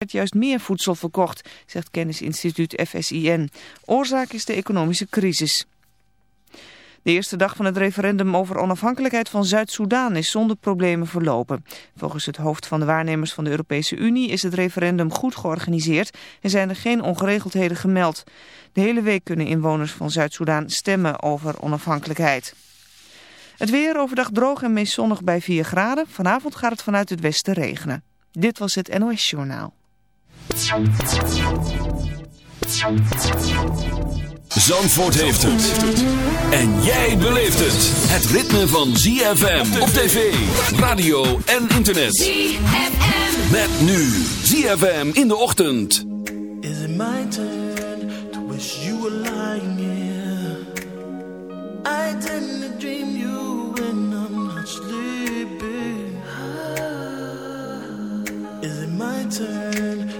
werd juist meer voedsel verkocht, zegt kennisinstituut FSIN. Oorzaak is de economische crisis. De eerste dag van het referendum over onafhankelijkheid van Zuid-Soedan is zonder problemen verlopen. Volgens het hoofd van de waarnemers van de Europese Unie is het referendum goed georganiseerd en zijn er geen ongeregeldheden gemeld. De hele week kunnen inwoners van Zuid-Soedan stemmen over onafhankelijkheid. Het weer overdag droog en meest zonnig bij 4 graden. Vanavond gaat het vanuit het westen regenen. Dit was het NOS Journaal. Zandvoort heeft het. En jij beleeft het. Het ritme van ZFM op tv, radio en internet. ZFM. Met nu ZFM in de ochtend. Is it my turn to wish you were lying here? I didn't dream you when I'm not sleeping. Is it my turn to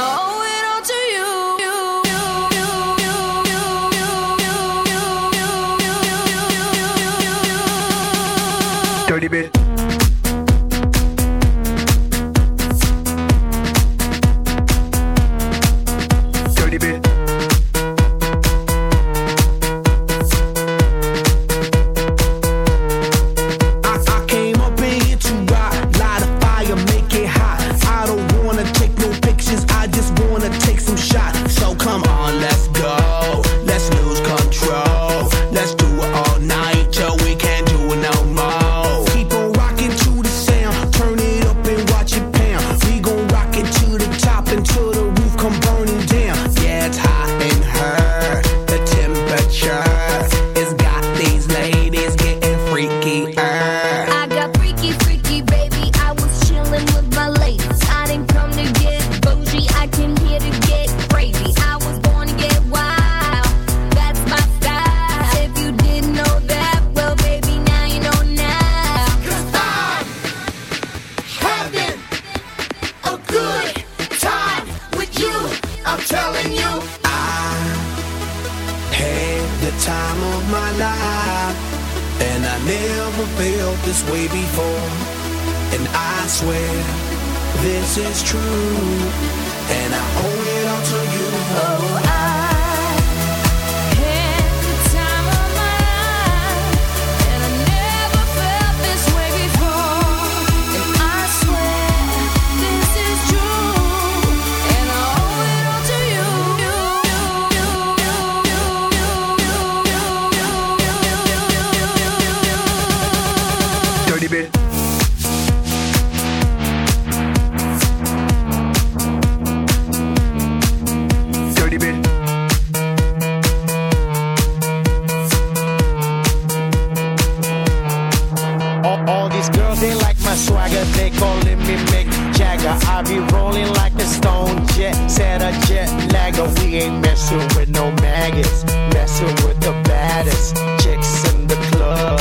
I be rolling like a stone jet. Said a jet lagger. We ain't messing with no maggots. Messing with the baddest chicks in the club.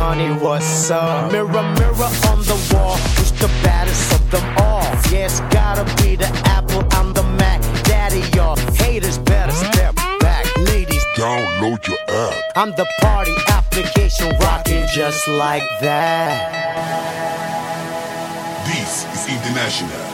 Honey, what's up? Mirror, mirror on the wall. Who's the baddest of them all? Yeah, it's gotta be the Apple. I'm the Mac. Daddy, y'all haters better step back. Ladies, download your app. I'm the party application rocking just like that. This is International.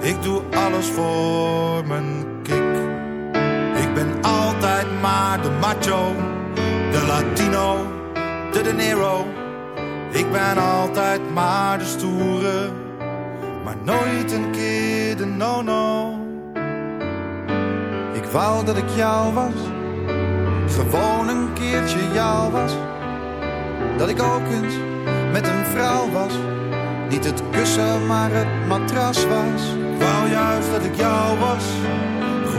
ik doe alles voor mijn kick. Ik ben altijd maar de macho, de Latino, de De Niro. Ik ben altijd maar de stoere, maar nooit een keer de no-no. Ik wou dat ik jou was, gewoon een keertje jou was. Dat ik ook eens met een vrouw was, niet het kussen maar het matras was. Ik wou juist dat ik jou was,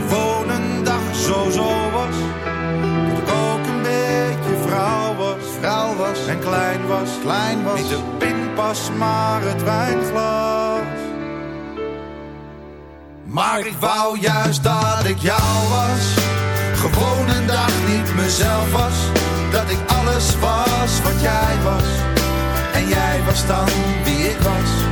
gewoon een dag zo zo was. Dat ik ook een beetje vrouw was, vrouw was en klein was, klein was. Niet de pinpas maar het wijnglas. Maar ik wou juist dat ik jou was. Gewoon een dag niet mezelf was. Dat ik alles was wat jij was. En jij was dan wie ik was.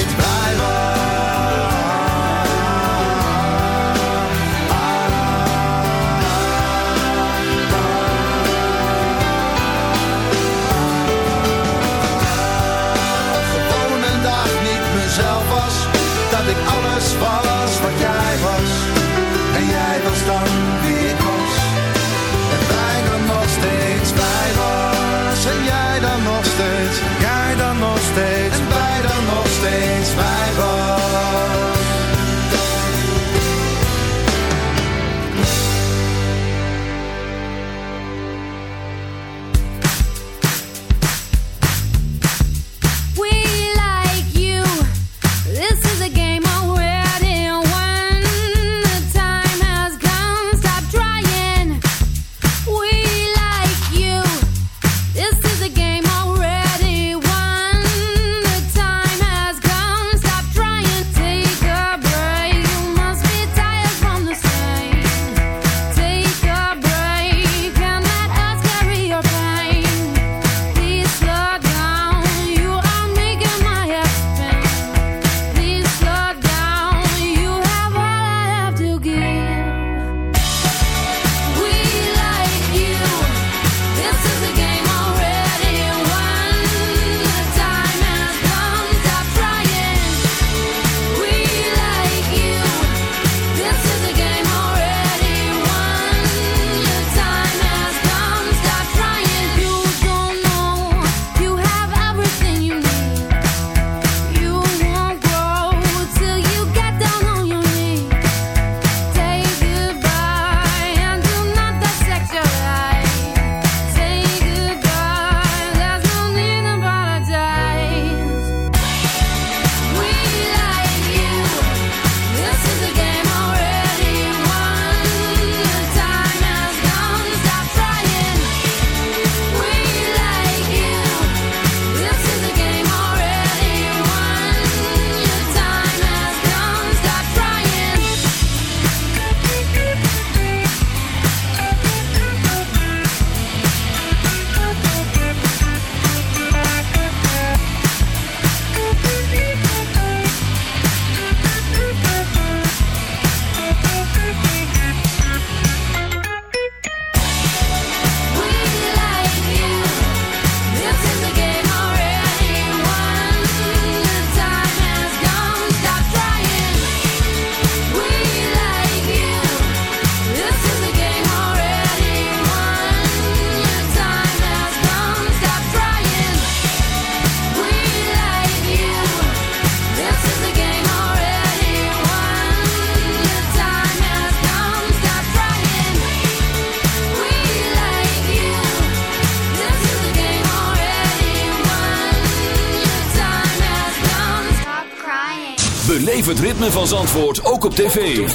het ritme van Zandvoort ook op tv.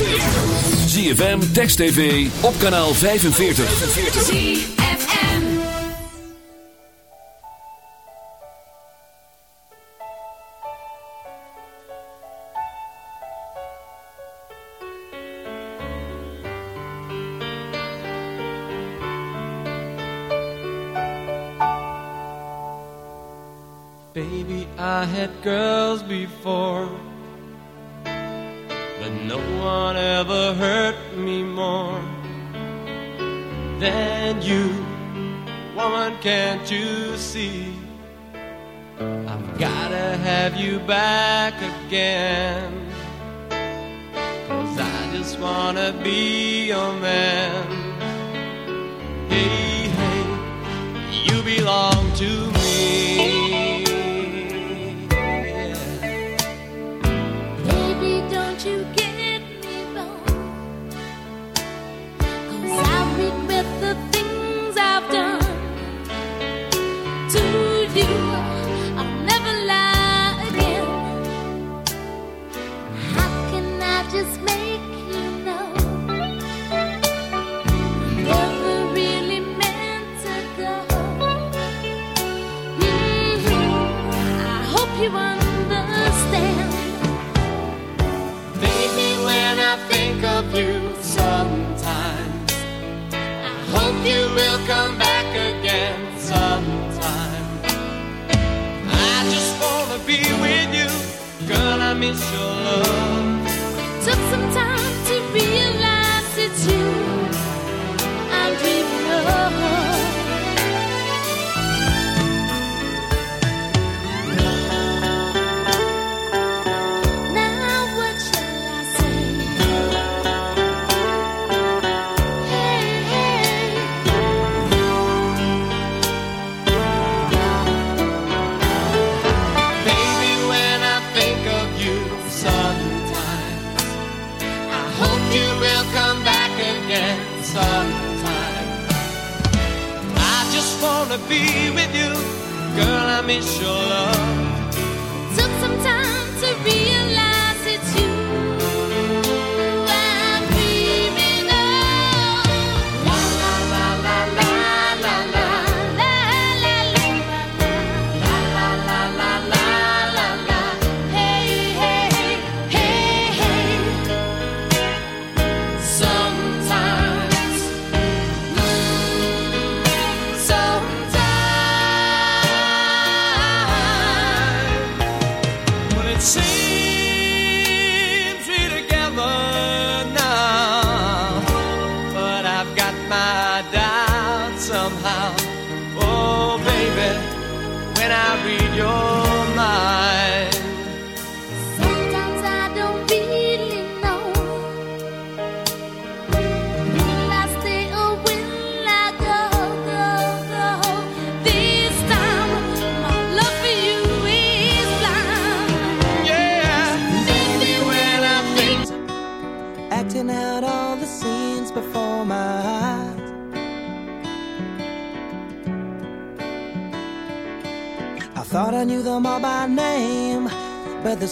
ZFM, Text TV, op kanaal 45. ZFM Baby, I had girls before never hurt me more than you. Woman, can't you see? I've gotta have you back again. Cause I just wanna be your man. love.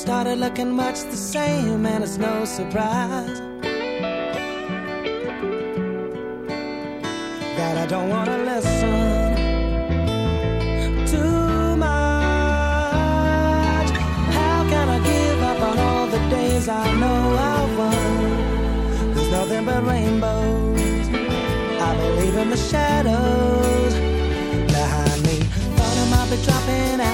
started looking much the same, and it's no surprise that I don't want to listen too much. How can I give up on all the days I know I've won? There's nothing but rainbows. I believe in the shadows behind me. Thought I might be dropping out.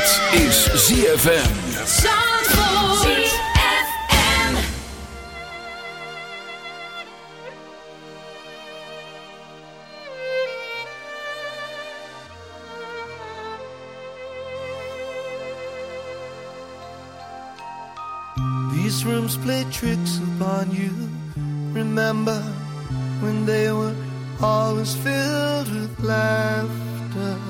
Dit is ZFM. These rooms play tricks upon you. Remember when they were always filled with laughter.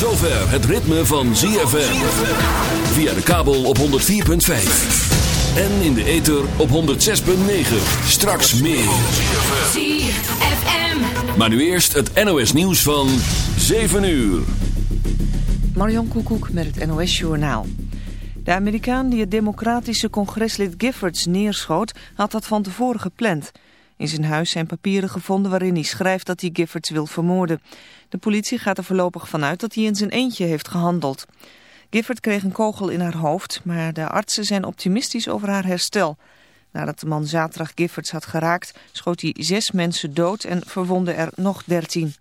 zover het ritme van ZFM. Via de kabel op 104.5. En in de ether op 106.9. Straks meer. ZFM. Maar nu eerst het NOS nieuws van 7 uur. Marion Koekoek met het NOS Journaal. De Amerikaan die het democratische congreslid Giffords neerschoot... had dat van tevoren gepland. In zijn huis zijn papieren gevonden waarin hij schrijft dat hij Giffords wil vermoorden. De politie gaat er voorlopig vanuit dat hij in zijn eentje heeft gehandeld. Gifford kreeg een kogel in haar hoofd, maar de artsen zijn optimistisch over haar herstel. Nadat de man zaterdag Giffords had geraakt, schoot hij zes mensen dood en verwonde er nog dertien.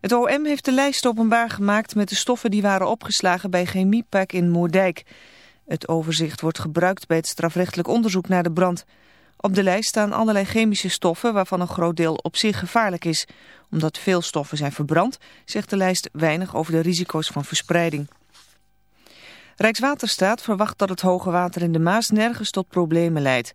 Het OM heeft de lijst openbaar gemaakt met de stoffen die waren opgeslagen bij Chemiepak in Moerdijk. Het overzicht wordt gebruikt bij het strafrechtelijk onderzoek naar de brand. Op de lijst staan allerlei chemische stoffen waarvan een groot deel op zich gevaarlijk is. Omdat veel stoffen zijn verbrand, zegt de lijst weinig over de risico's van verspreiding. Rijkswaterstaat verwacht dat het hoge water in de Maas nergens tot problemen leidt.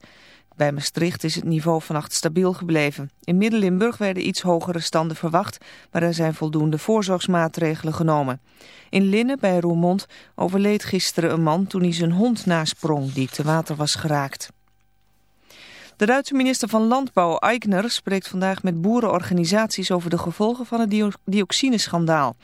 Bij Maastricht is het niveau vannacht stabiel gebleven. In Midden-Limburg werden iets hogere standen verwacht, maar er zijn voldoende voorzorgsmaatregelen genomen. In Linnen bij Roermond overleed gisteren een man toen hij zijn hond nasprong die te water was geraakt. De Duitse minister van Landbouw Eigner spreekt vandaag met boerenorganisaties over de gevolgen van het dio dioxineschandaal.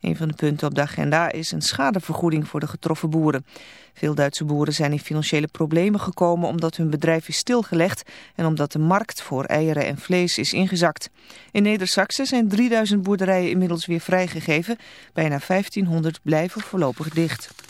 Een van de punten op de agenda is een schadevergoeding voor de getroffen boeren. Veel Duitse boeren zijn in financiële problemen gekomen omdat hun bedrijf is stilgelegd en omdat de markt voor eieren en vlees is ingezakt. In Neder-Saxe zijn 3000 boerderijen inmiddels weer vrijgegeven. Bijna 1500 blijven voorlopig dicht.